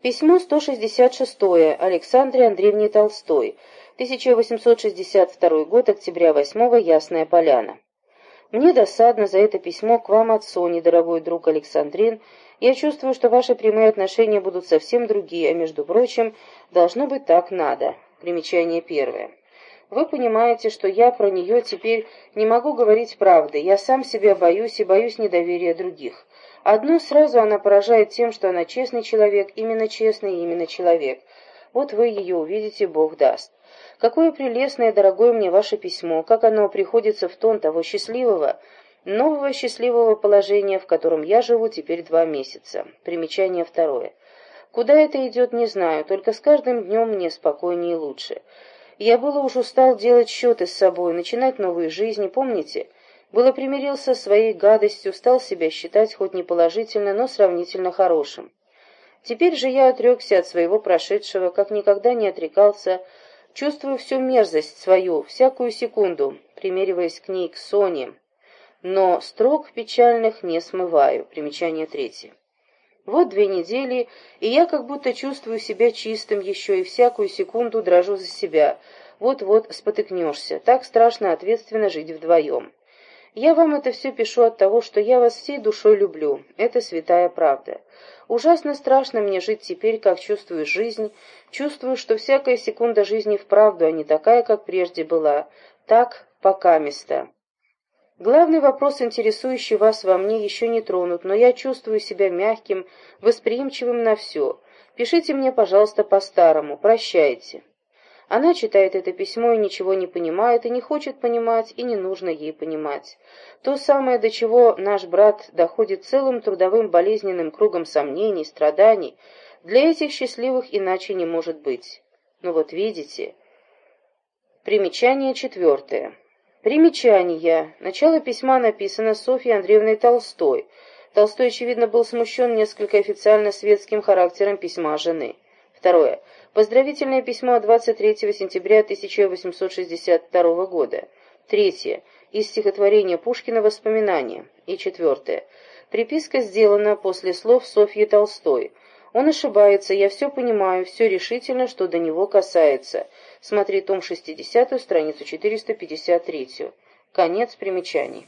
Письмо 166 Александре Андреевне Толстой. 1862 год, октября 8 Ясная Поляна. Мне досадно за это письмо к вам от Сони, дорогой друг Александрин. Я чувствую, что ваши прямые отношения будут совсем другие, а между прочим, должно быть так надо. Примечание первое. Вы понимаете, что я про нее теперь не могу говорить правды. Я сам себя боюсь и боюсь недоверия других. Одну сразу она поражает тем, что она честный человек, именно честный именно человек. Вот вы ее увидите, Бог даст. Какое прелестное, дорогое мне ваше письмо, как оно приходится в тон того счастливого, нового счастливого положения, в котором я живу теперь два месяца. Примечание второе. Куда это идет, не знаю, только с каждым днем мне спокойнее и лучше. Я было уж устал делать счеты с собой, начинать новые жизни, помните? Было примирился с своей гадостью, стал себя считать хоть не положительно, но сравнительно хорошим. Теперь же я отрекся от своего прошедшего, как никогда не отрекался, чувствую всю мерзость свою, всякую секунду, примериваясь к ней, к Соне. Но строк печальных не смываю. Примечание третье. Вот две недели, и я как будто чувствую себя чистым еще и всякую секунду дрожу за себя. Вот-вот спотыкнешься. Так страшно ответственно жить вдвоем. Я вам это все пишу от того, что я вас всей душой люблю. Это святая правда. Ужасно страшно мне жить теперь, как чувствую жизнь. Чувствую, что всякая секунда жизни вправду, а не такая, как прежде была. Так, пока места. Главный вопрос, интересующий вас во мне, еще не тронут, но я чувствую себя мягким, восприимчивым на все. Пишите мне, пожалуйста, по-старому. Прощайте. Она читает это письмо и ничего не понимает, и не хочет понимать, и не нужно ей понимать. То самое, до чего наш брат доходит целым трудовым болезненным кругом сомнений, страданий, для этих счастливых иначе не может быть. Ну вот видите. Примечание четвертое. Примечание. Начало письма написано Софьей Андреевной Толстой. Толстой, очевидно, был смущен несколько официально светским характером письма жены. Второе. Поздравительное письмо 23 сентября 1862 года. Третье. Из стихотворения Пушкина «Воспоминания». И четвертое. Приписка сделана после слов Софьи Толстой. Он ошибается, я все понимаю, все решительно, что до него касается. Смотри том 60, страницу 453. Конец примечаний.